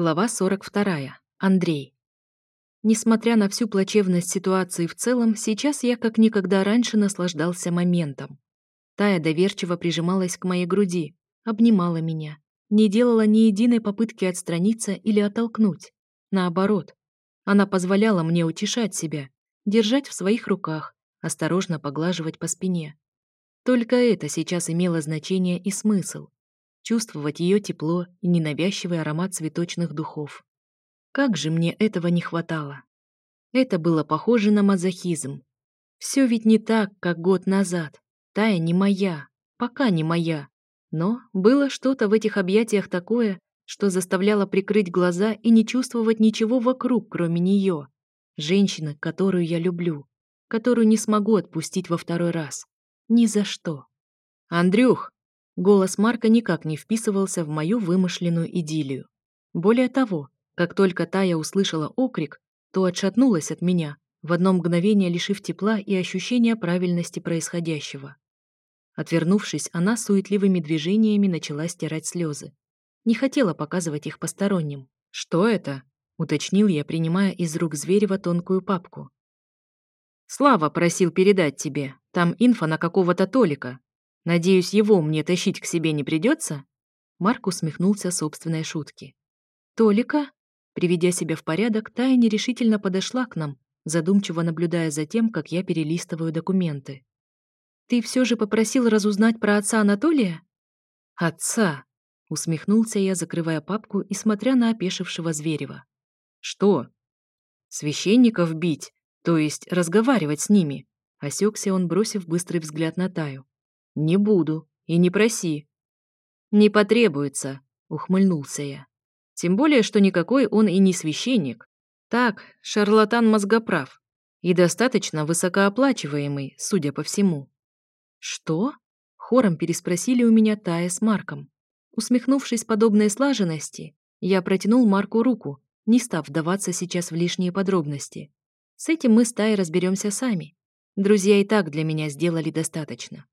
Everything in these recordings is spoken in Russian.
Глава 42. Андрей. Несмотря на всю плачевность ситуации в целом, сейчас я как никогда раньше наслаждался моментом. Тая доверчиво прижималась к моей груди, обнимала меня, не делала ни единой попытки отстраниться или оттолкнуть. Наоборот, она позволяла мне утешать себя, держать в своих руках, осторожно поглаживать по спине. Только это сейчас имело значение и смысл чувствовать ее тепло и ненавязчивый аромат цветочных духов. Как же мне этого не хватало! Это было похоже на мазохизм. Все ведь не так, как год назад. Тая не моя, пока не моя. Но было что-то в этих объятиях такое, что заставляло прикрыть глаза и не чувствовать ничего вокруг, кроме нее. Женщины, которую я люблю, которую не смогу отпустить во второй раз. Ни за что. «Андрюх!» Голос Марка никак не вписывался в мою вымышленную идиллию. Более того, как только Тая услышала окрик, то отшатнулась от меня, в одно мгновение лишив тепла и ощущения правильности происходящего. Отвернувшись, она суетливыми движениями начала стирать слезы. Не хотела показывать их посторонним. «Что это?» — уточнил я, принимая из рук Зверева тонкую папку. «Слава просил передать тебе. Там инфа на какого-то Толика. Надеюсь, его мне тащить к себе не придется? Марк усмехнулся собственной шутке. «Толика?» Приведя себя в порядок, Тая нерешительно подошла к нам, задумчиво наблюдая за тем, как я перелистываю документы. «Ты все же попросил разузнать про отца Анатолия?» «Отца!» — усмехнулся я, закрывая папку и смотря на опешившего Зверева. «Что?» «Священников бить, то есть разговаривать с ними», — осекся он, бросив быстрый взгляд на Таю. «Не буду. И не проси». «Не потребуется», — ухмыльнулся я. «Тем более, что никакой он и не священник. Так, шарлатан-мозгоправ. И достаточно высокооплачиваемый, судя по всему». «Что?» — хором переспросили у меня Тая с Марком. Усмехнувшись подобной слаженности, я протянул Марку руку, не став вдаваться сейчас в лишние подробности. С этим мы с Таей разберемся сами. Друзья и так для меня сделали достаточно.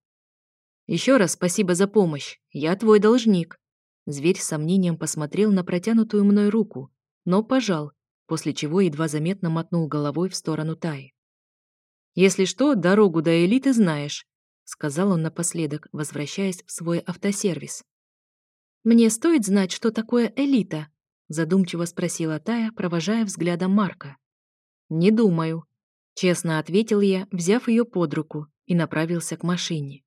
Еще раз спасибо за помощь. Я твой должник». Зверь с сомнением посмотрел на протянутую мной руку, но пожал, после чего едва заметно мотнул головой в сторону Таи. «Если что, дорогу до элиты знаешь», — сказал он напоследок, возвращаясь в свой автосервис. «Мне стоит знать, что такое элита?» — задумчиво спросила Тая, провожая взглядом Марка. «Не думаю», — честно ответил я, взяв ее под руку и направился к машине.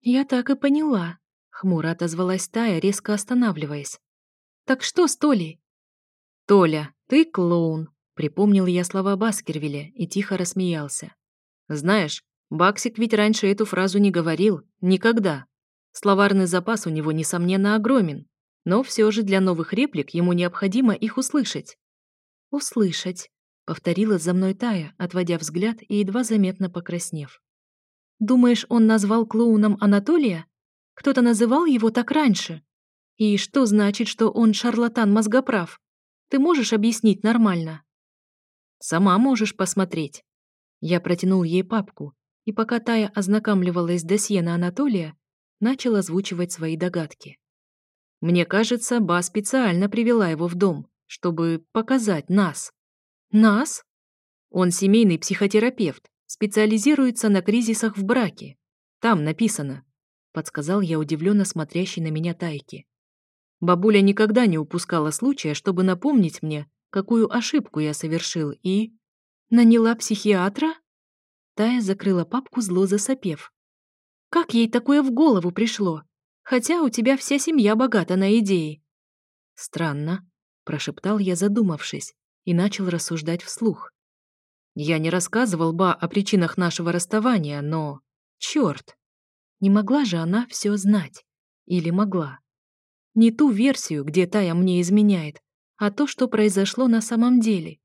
«Я так и поняла», — хмуро отозвалась Тая, резко останавливаясь. «Так что с Толей?» «Толя, ты клоун», — припомнил я слова Баскервилля и тихо рассмеялся. «Знаешь, Баксик ведь раньше эту фразу не говорил. Никогда. Словарный запас у него, несомненно, огромен. Но все же для новых реплик ему необходимо их услышать. «Услышать», — повторила за мной Тая, отводя взгляд и едва заметно покраснев. Думаешь, он назвал клоуном Анатолия? Кто-то называл его так раньше. И что значит, что он шарлатан-мозгоправ? Ты можешь объяснить нормально?» «Сама можешь посмотреть». Я протянул ей папку, и пока Тая ознакомливалась с досье на Анатолия, начал озвучивать свои догадки. «Мне кажется, Ба специально привела его в дом, чтобы показать нас». «Нас?» «Он семейный психотерапевт, специализируется на кризисах в браке. Там написано», — подсказал я удивленно смотрящий на меня Тайки. Бабуля никогда не упускала случая, чтобы напомнить мне, какую ошибку я совершил и... «Наняла психиатра?» Тая закрыла папку, зло засопев. «Как ей такое в голову пришло? Хотя у тебя вся семья богата на идеи». «Странно», — прошептал я, задумавшись, и начал рассуждать вслух. Я не рассказывал Ба о причинах нашего расставания, но... чёрт, Не могла же она всё знать. Или могла. Не ту версию, где Тая мне изменяет, а то, что произошло на самом деле.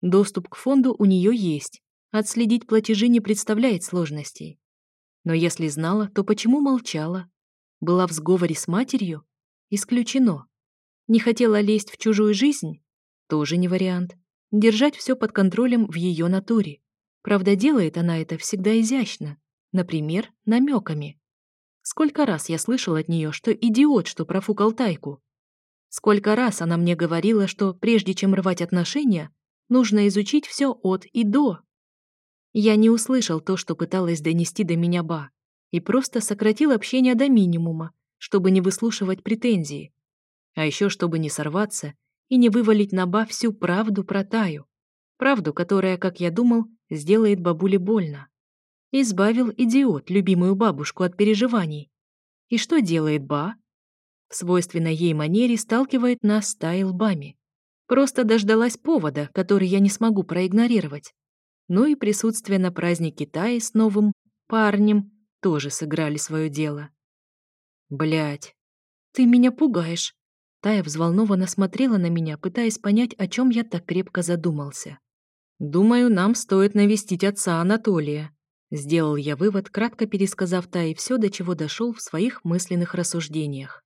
Доступ к фонду у неё есть. Отследить платежи не представляет сложностей. Но если знала, то почему молчала? Была в сговоре с матерью? Исключено. Не хотела лезть в чужую жизнь? Тоже не вариант держать все под контролем в ее натуре. Правда, делает она это всегда изящно, например, намеками. Сколько раз я слышал от нее, что идиот, что профукал тайку. Сколько раз она мне говорила, что прежде чем рвать отношения, нужно изучить все от и до. Я не услышал то, что пыталась донести до меня Ба, и просто сократил общение до минимума, чтобы не выслушивать претензии. А еще, чтобы не сорваться и не вывалить на Ба всю правду про Таю. Правду, которая, как я думал, сделает бабуле больно. Избавил идиот любимую бабушку от переживаний. И что делает Ба? В свойственной ей манере сталкивает нас с Тай лбами. Просто дождалась повода, который я не смогу проигнорировать. Ну и присутствие на празднике Таи с новым парнем тоже сыграли свое дело. Блять, ты меня пугаешь», Тая взволнованно смотрела на меня, пытаясь понять, о чем я так крепко задумался. «Думаю, нам стоит навестить отца Анатолия», — сделал я вывод, кратко пересказав Тае все, до чего дошел в своих мысленных рассуждениях.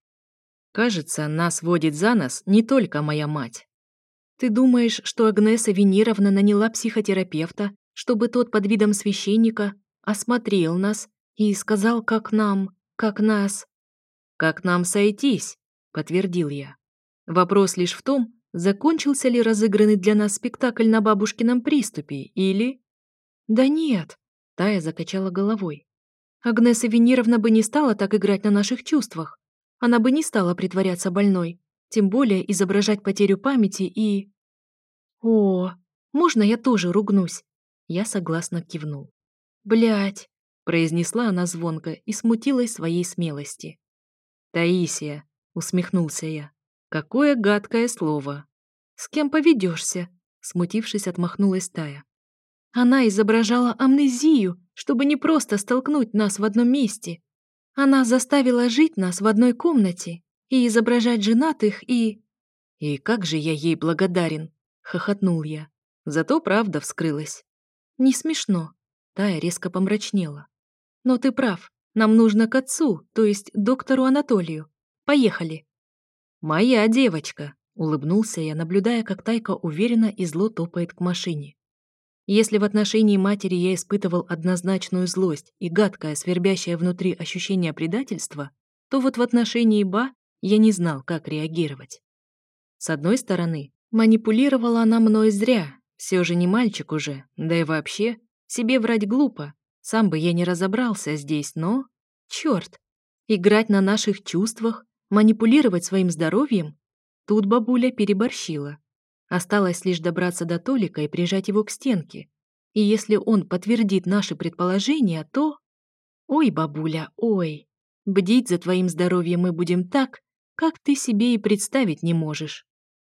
«Кажется, нас водит за нас не только моя мать. Ты думаешь, что Агнеса Венеровна наняла психотерапевта, чтобы тот под видом священника осмотрел нас и сказал, как нам, как нас...» «Как нам сойтись?» — подтвердил я. «Вопрос лишь в том, закончился ли разыгранный для нас спектакль на бабушкином приступе, или...» «Да нет», — Тая закачала головой. «Агнеса Венеровна бы не стала так играть на наших чувствах. Она бы не стала притворяться больной, тем более изображать потерю памяти и...» «О, можно я тоже ругнусь?» Я согласно кивнул. «Блядь!» — произнесла она звонко и смутилась своей смелости. «Таисия, усмехнулся я. Какое гадкое слово. С кем поведешься? смутившись, отмахнулась Тая. Она изображала амнезию, чтобы не просто столкнуть нас в одном месте. Она заставила жить нас в одной комнате и изображать женатых и... «И как же я ей благодарен!» — хохотнул я. Зато правда вскрылась. «Не смешно». Тая резко помрачнела. «Но ты прав. Нам нужно к отцу, то есть доктору Анатолию. Поехали!» «Моя девочка!» — улыбнулся я, наблюдая, как Тайка уверенно и зло топает к машине. Если в отношении матери я испытывал однозначную злость и гадкое, свербящее внутри ощущение предательства, то вот в отношении Ба я не знал, как реагировать. С одной стороны, манипулировала она мной зря, все же не мальчик уже, да и вообще, себе врать глупо, сам бы я не разобрался здесь, но... Черт! Играть на наших чувствах Манипулировать своим здоровьем? Тут бабуля переборщила. Осталось лишь добраться до Толика и прижать его к стенке. И если он подтвердит наши предположения, то... Ой, бабуля, ой. Бдить за твоим здоровьем мы будем так, как ты себе и представить не можешь.